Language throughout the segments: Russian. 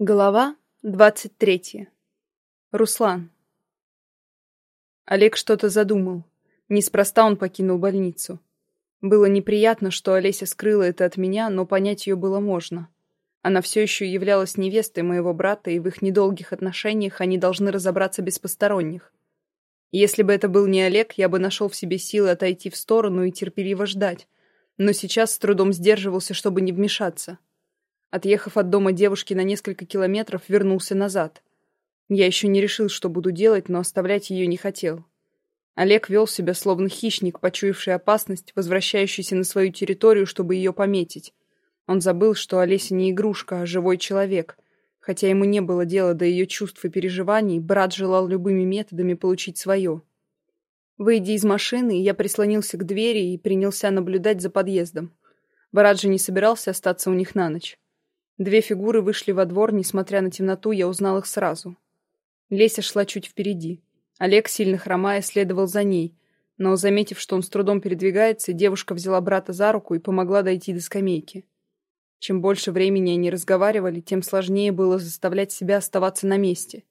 Глава двадцать третья. Руслан. Олег что-то задумал. Неспроста он покинул больницу. Было неприятно, что Олеся скрыла это от меня, но понять ее было можно. Она все еще являлась невестой моего брата, и в их недолгих отношениях они должны разобраться без посторонних. Если бы это был не Олег, я бы нашел в себе силы отойти в сторону и терпеливо ждать, но сейчас с трудом сдерживался, чтобы не вмешаться. Отъехав от дома девушки на несколько километров, вернулся назад. Я еще не решил, что буду делать, но оставлять ее не хотел. Олег вел себя словно хищник, почуявший опасность, возвращающийся на свою территорию, чтобы ее пометить. Он забыл, что Олеся не игрушка, а живой человек. Хотя ему не было дела до ее чувств и переживаний, брат желал любыми методами получить свое. Выйдя из машины, я прислонился к двери и принялся наблюдать за подъездом. Брат же не собирался остаться у них на ночь. Две фигуры вышли во двор, несмотря на темноту, я узнал их сразу. Леся шла чуть впереди. Олег, сильно хромая, следовал за ней, но, заметив, что он с трудом передвигается, девушка взяла брата за руку и помогла дойти до скамейки. Чем больше времени они разговаривали, тем сложнее было заставлять себя оставаться на месте.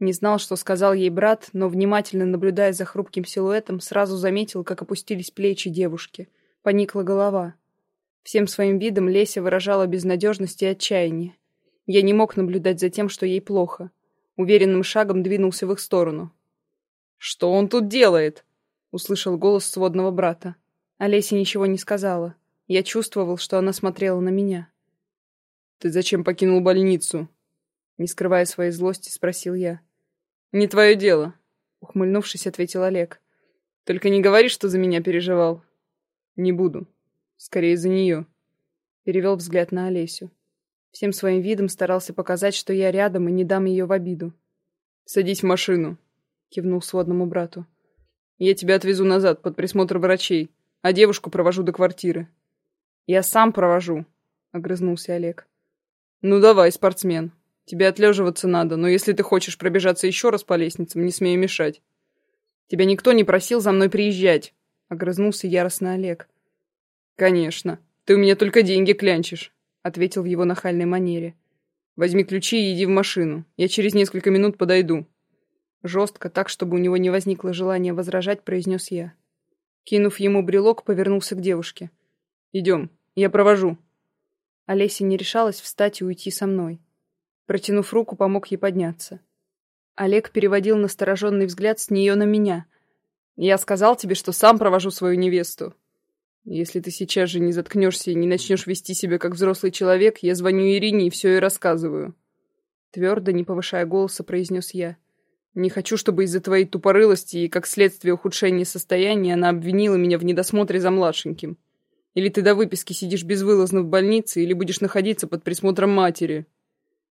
Не знал, что сказал ей брат, но, внимательно наблюдая за хрупким силуэтом, сразу заметил, как опустились плечи девушки, поникла голова. Всем своим видом Леся выражала безнадежность и отчаяние. Я не мог наблюдать за тем, что ей плохо. Уверенным шагом двинулся в их сторону. «Что он тут делает?» — услышал голос сводного брата. Олеся ничего не сказала. Я чувствовал, что она смотрела на меня. «Ты зачем покинул больницу?» Не скрывая своей злости, спросил я. «Не твое дело», — ухмыльнувшись, ответил Олег. «Только не говори, что за меня переживал». «Не буду», Скорее за нее. Перевел взгляд на Олесю. Всем своим видом старался показать, что я рядом и не дам ее в обиду. «Садись в машину», — кивнул сводному брату. «Я тебя отвезу назад, под присмотр врачей, а девушку провожу до квартиры». «Я сам провожу», — огрызнулся Олег. «Ну давай, спортсмен. Тебе отлеживаться надо, но если ты хочешь пробежаться еще раз по лестницам, не смею мешать». «Тебя никто не просил за мной приезжать», — огрызнулся яростно Олег. «Конечно. Ты у меня только деньги клянчишь», — ответил в его нахальной манере. «Возьми ключи и иди в машину. Я через несколько минут подойду». Жестко, так, чтобы у него не возникло желания возражать, произнес я. Кинув ему брелок, повернулся к девушке. «Идем, я провожу». Олеся не решалась встать и уйти со мной. Протянув руку, помог ей подняться. Олег переводил настороженный взгляд с нее на меня. «Я сказал тебе, что сам провожу свою невесту. Если ты сейчас же не заткнешься и не начнешь вести себя как взрослый человек, я звоню Ирине и все ей рассказываю. Твердо, не повышая голоса, произнес я. Не хочу, чтобы из-за твоей тупорылости и, как следствие ухудшения состояния, она обвинила меня в недосмотре за младшеньким. Или ты до выписки сидишь безвылазно в больнице, или будешь находиться под присмотром матери.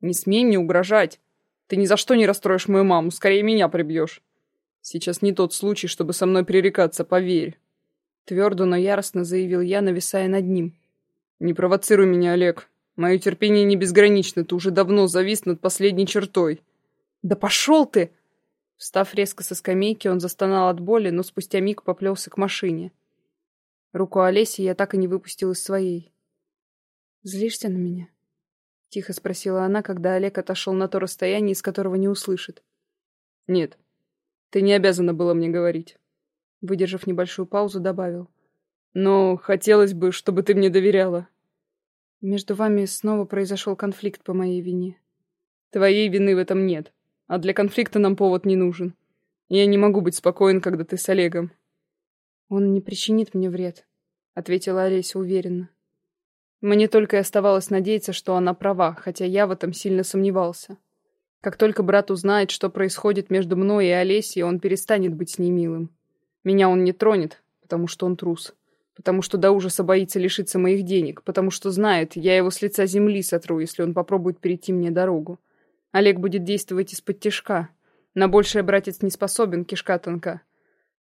Не смей мне угрожать. Ты ни за что не расстроишь мою маму, скорее меня прибьешь. Сейчас не тот случай, чтобы со мной пререкаться, поверь. Твердо, но яростно заявил я, нависая над ним. «Не провоцируй меня, Олег. Мое терпение не безгранично, ты уже давно завис над последней чертой». «Да пошел ты!» Встав резко со скамейки, он застонал от боли, но спустя миг поплелся к машине. Руку Олеси я так и не выпустил из своей. «Злишься на меня?» — тихо спросила она, когда Олег отошел на то расстояние, из которого не услышит. «Нет, ты не обязана была мне говорить». Выдержав небольшую паузу, добавил. «Но хотелось бы, чтобы ты мне доверяла». Между вами снова произошел конфликт по моей вине. Твоей вины в этом нет, а для конфликта нам повод не нужен. Я не могу быть спокоен, когда ты с Олегом. Он не причинит мне вред, ответила Олеся уверенно. Мне только и оставалось надеяться, что она права, хотя я в этом сильно сомневался. Как только брат узнает, что происходит между мной и Олесей, он перестанет быть с ней милым. Меня он не тронет, потому что он трус. Потому что до ужаса боится лишиться моих денег. Потому что знает, я его с лица земли сотру, если он попробует перейти мне дорогу. Олег будет действовать из-под тишка. На большее братец не способен, кишка тонка.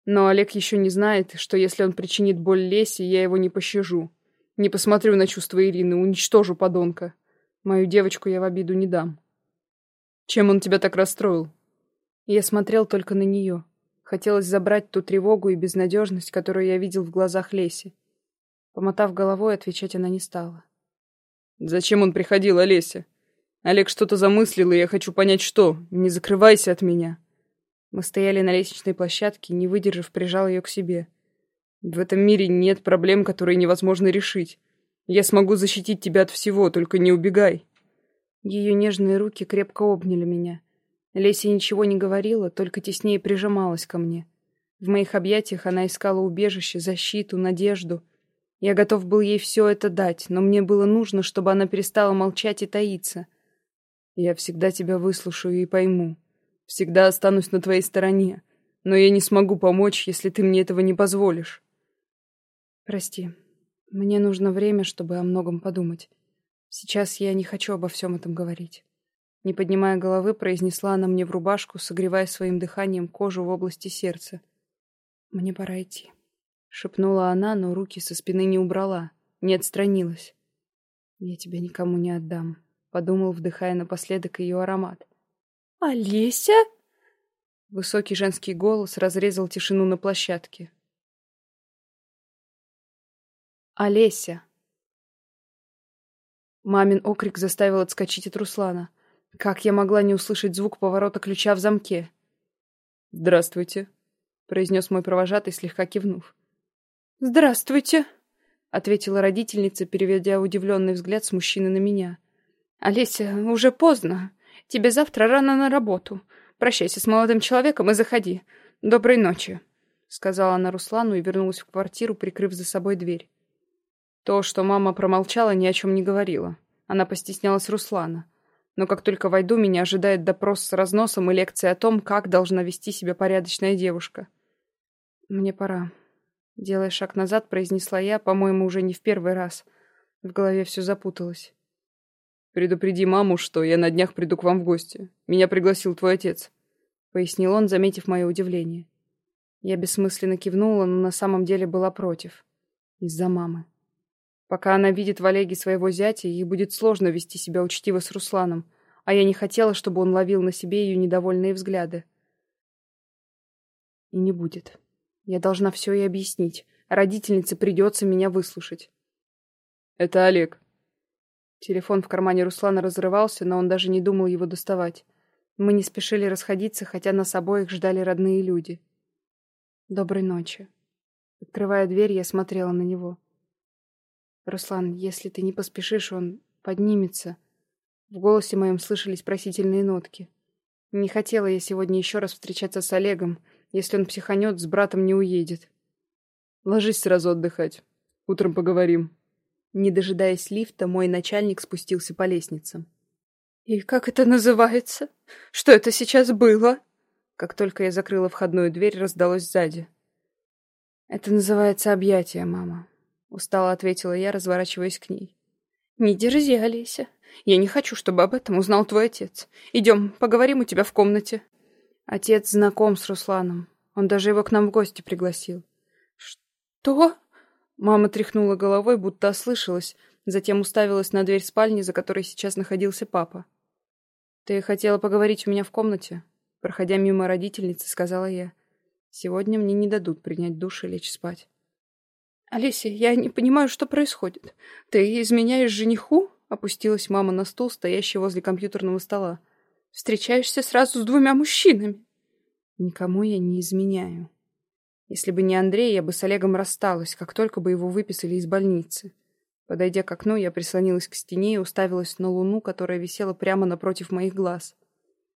Но Олег еще не знает, что если он причинит боль Лесе, я его не пощажу. Не посмотрю на чувства Ирины, уничтожу подонка. Мою девочку я в обиду не дам. Чем он тебя так расстроил? Я смотрел только на нее. Хотелось забрать ту тревогу и безнадежность, которую я видел в глазах Леси. Помотав головой, отвечать она не стала. «Зачем он приходил, Олеся? Олег что-то замыслил, и я хочу понять, что. Не закрывайся от меня. Мы стояли на лестничной площадке, не выдержав, прижал ее к себе. В этом мире нет проблем, которые невозможно решить. Я смогу защитить тебя от всего, только не убегай. Ее нежные руки крепко обняли меня. Леся ничего не говорила, только теснее прижималась ко мне. В моих объятиях она искала убежище, защиту, надежду. Я готов был ей все это дать, но мне было нужно, чтобы она перестала молчать и таиться. Я всегда тебя выслушаю и пойму. Всегда останусь на твоей стороне. Но я не смогу помочь, если ты мне этого не позволишь. Прости. Мне нужно время, чтобы о многом подумать. Сейчас я не хочу обо всем этом говорить. Не поднимая головы, произнесла она мне в рубашку, согревая своим дыханием кожу в области сердца. «Мне пора идти», — шепнула она, но руки со спины не убрала, не отстранилась. «Я тебя никому не отдам», — подумал, вдыхая напоследок ее аромат. «Олеся?» Высокий женский голос разрезал тишину на площадке. «Олеся!» Мамин окрик заставил отскочить от Руслана. Как я могла не услышать звук поворота ключа в замке? «Здравствуйте», — произнес мой провожатый, слегка кивнув. «Здравствуйте», — ответила родительница, переведя удивленный взгляд с мужчины на меня. «Олеся, уже поздно. Тебе завтра рано на работу. Прощайся с молодым человеком и заходи. Доброй ночи», — сказала она Руслану и вернулась в квартиру, прикрыв за собой дверь. То, что мама промолчала, ни о чем не говорила. Она постеснялась Руслана. Но как только войду, меня ожидает допрос с разносом и лекция о том, как должна вести себя порядочная девушка. «Мне пора». Делая шаг назад, произнесла я, по-моему, уже не в первый раз. В голове все запуталось. «Предупреди маму, что я на днях приду к вам в гости. Меня пригласил твой отец», — пояснил он, заметив мое удивление. Я бессмысленно кивнула, но на самом деле была против. Из-за мамы. Пока она видит в Олеге своего зятя, ей будет сложно вести себя учтиво с Русланом, а я не хотела, чтобы он ловил на себе ее недовольные взгляды. И не будет. Я должна все ей объяснить. Родительнице придется меня выслушать. «Это Олег». Телефон в кармане Руслана разрывался, но он даже не думал его доставать. Мы не спешили расходиться, хотя нас обоих ждали родные люди. «Доброй ночи». Открывая дверь, я смотрела на него. «Руслан, если ты не поспешишь, он поднимется». В голосе моем слышались просительные нотки. Не хотела я сегодня еще раз встречаться с Олегом. Если он психанет, с братом не уедет. Ложись сразу отдыхать. Утром поговорим. Не дожидаясь лифта, мой начальник спустился по лестницам. «И как это называется? Что это сейчас было?» Как только я закрыла входную дверь, раздалось сзади. «Это называется объятие, мама. Устало ответила я, разворачиваясь к ней. «Не дерзи, Олеся. Я не хочу, чтобы об этом узнал твой отец. Идем, поговорим у тебя в комнате». Отец знаком с Русланом. Он даже его к нам в гости пригласил. «Что?» Мама тряхнула головой, будто ослышалась, затем уставилась на дверь спальни, за которой сейчас находился папа. «Ты хотела поговорить у меня в комнате?» Проходя мимо родительницы, сказала я. «Сегодня мне не дадут принять душ и лечь спать». «Олеся, я не понимаю, что происходит. Ты изменяешь жениху?» Опустилась мама на стул, стоящий возле компьютерного стола. «Встречаешься сразу с двумя мужчинами». «Никому я не изменяю. Если бы не Андрей, я бы с Олегом рассталась, как только бы его выписали из больницы». Подойдя к окну, я прислонилась к стене и уставилась на луну, которая висела прямо напротив моих глаз.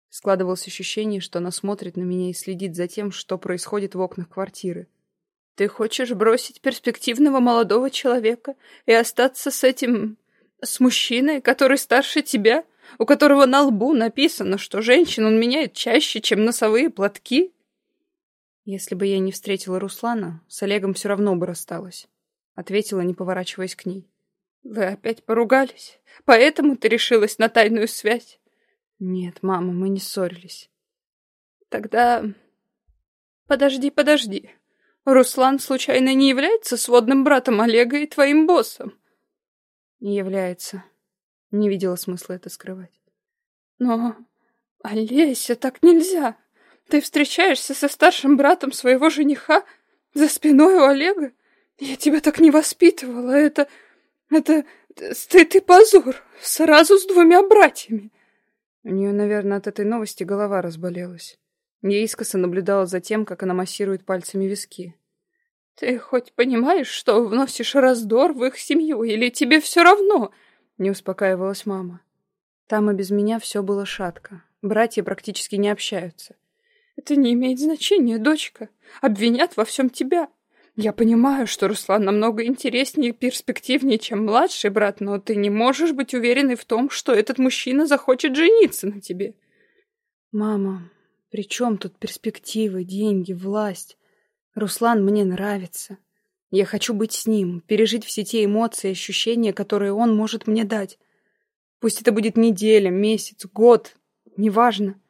Складывалось ощущение, что она смотрит на меня и следит за тем, что происходит в окнах квартиры. Ты хочешь бросить перспективного молодого человека и остаться с этим... с мужчиной, который старше тебя, у которого на лбу написано, что женщин он меняет чаще, чем носовые платки? Если бы я не встретила Руслана, с Олегом все равно бы рассталась. Ответила, не поворачиваясь к ней. Вы опять поругались? Поэтому ты решилась на тайную связь? Нет, мама, мы не ссорились. Тогда... Подожди, подожди. Руслан случайно не является сводным братом Олега и твоим боссом? Не является. Не видела смысла это скрывать. Но, Олеся, так нельзя. Ты встречаешься со старшим братом своего жениха за спиной у Олега? Я тебя так не воспитывала. Это... это... стыд и позор. Сразу с двумя братьями. У нее, наверное, от этой новости голова разболелась. Я искоса наблюдала за тем, как она массирует пальцами виски. «Ты хоть понимаешь, что вносишь раздор в их семью, или тебе все равно?» Не успокаивалась мама. Там и без меня все было шатко. Братья практически не общаются. «Это не имеет значения, дочка. Обвинят во всем тебя. Я понимаю, что Руслан намного интереснее и перспективнее, чем младший брат, но ты не можешь быть уверенной в том, что этот мужчина захочет жениться на тебе». «Мама, при чем тут перспективы, деньги, власть? Руслан мне нравится. Я хочу быть с ним, пережить все те эмоции и ощущения, которые он может мне дать. Пусть это будет неделя, месяц, год, неважно.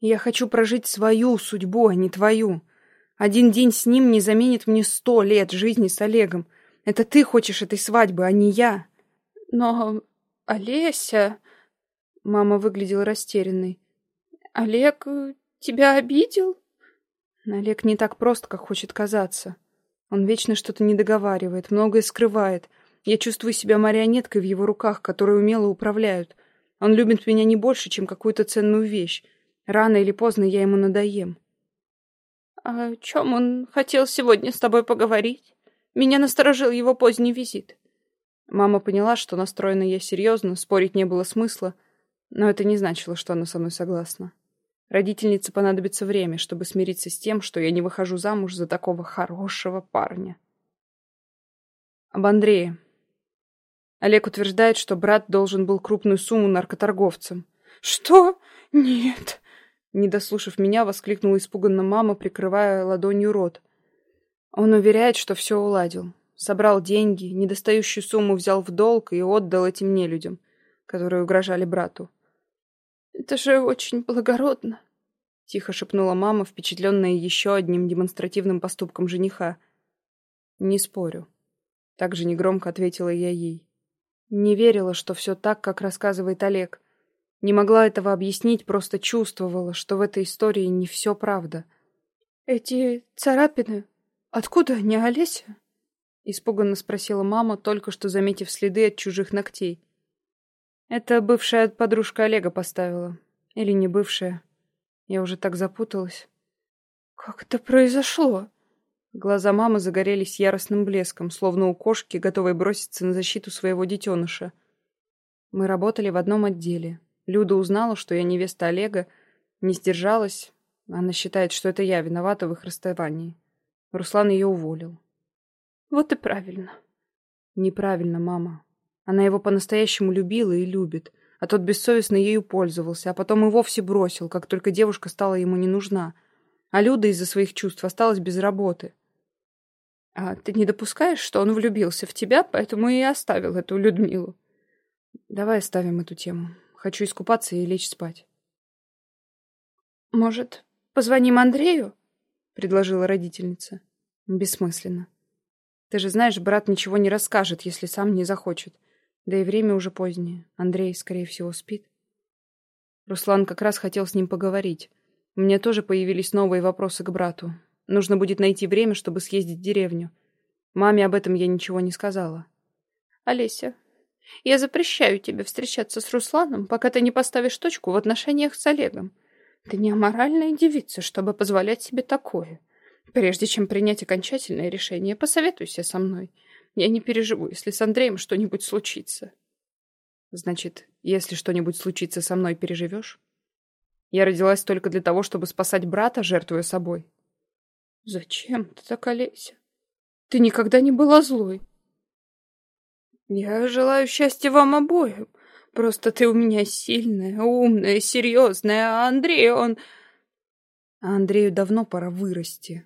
Я хочу прожить свою судьбу, а не твою. Один день с ним не заменит мне сто лет жизни с Олегом. Это ты хочешь этой свадьбы, а не я. Но Олеся... Мама выглядела растерянной. Олег э, тебя обидел? Олег не так прост, как хочет казаться. Он вечно что-то не договаривает, многое скрывает. Я чувствую себя марионеткой в его руках, которые умело управляют. Он любит меня не больше, чем какую-то ценную вещь. Рано или поздно я ему надоем. А «О чем он хотел сегодня с тобой поговорить? Меня насторожил его поздний визит». Мама поняла, что настроена я серьезно, спорить не было смысла, но это не значило, что она со мной согласна. Родительнице понадобится время, чтобы смириться с тем, что я не выхожу замуж за такого хорошего парня. Об Андрее. Олег утверждает, что брат должен был крупную сумму наркоторговцам. «Что? Нет!» Не дослушав меня, воскликнула испуганно мама, прикрывая ладонью рот. Он уверяет, что все уладил. Собрал деньги, недостающую сумму взял в долг и отдал этим нелюдям, которые угрожали брату. «Это же очень благородно», — тихо шепнула мама, впечатленная еще одним демонстративным поступком жениха. «Не спорю», — так же негромко ответила я ей. Не верила, что все так, как рассказывает Олег. Не могла этого объяснить, просто чувствовала, что в этой истории не все правда. «Эти царапины? Откуда они, Олеся?» Испуганно спросила мама, только что заметив следы от чужих ногтей. Это бывшая подружка Олега поставила. Или не бывшая. Я уже так запуталась. «Как это произошло?» Глаза мамы загорелись яростным блеском, словно у кошки, готовой броситься на защиту своего детеныша. Мы работали в одном отделе. Люда узнала, что я невеста Олега, не сдержалась. Она считает, что это я виновата в их расставании. Руслан ее уволил. Вот и правильно. Неправильно, мама. Она его по-настоящему любила и любит, а тот бессовестно ею пользовался, а потом и вовсе бросил, как только девушка стала ему не нужна. А Люда из-за своих чувств осталась без работы. А ты не допускаешь, что он влюбился в тебя, поэтому и оставил эту Людмилу? Давай оставим эту тему. Хочу искупаться и лечь спать. «Может, позвоним Андрею?» — предложила родительница. «Бессмысленно. Ты же знаешь, брат ничего не расскажет, если сам не захочет. Да и время уже позднее. Андрей, скорее всего, спит». Руслан как раз хотел с ним поговорить. У меня тоже появились новые вопросы к брату. Нужно будет найти время, чтобы съездить в деревню. Маме об этом я ничего не сказала. «Олеся, я запрещаю тебе встречаться с Русланом, пока ты не поставишь точку в отношениях с Олегом. Ты не аморальная девица, чтобы позволять себе такое. Прежде чем принять окончательное решение, посоветуйся со мной. Я не переживу, если с Андреем что-нибудь случится. Значит, если что-нибудь случится со мной, переживешь? Я родилась только для того, чтобы спасать брата, жертвуя собой. Зачем ты так, Олеся? Ты никогда не была злой. Я желаю счастья вам обоим. Просто ты у меня сильная, умная, серьезная, а Андрей, он... А Андрею давно пора вырасти.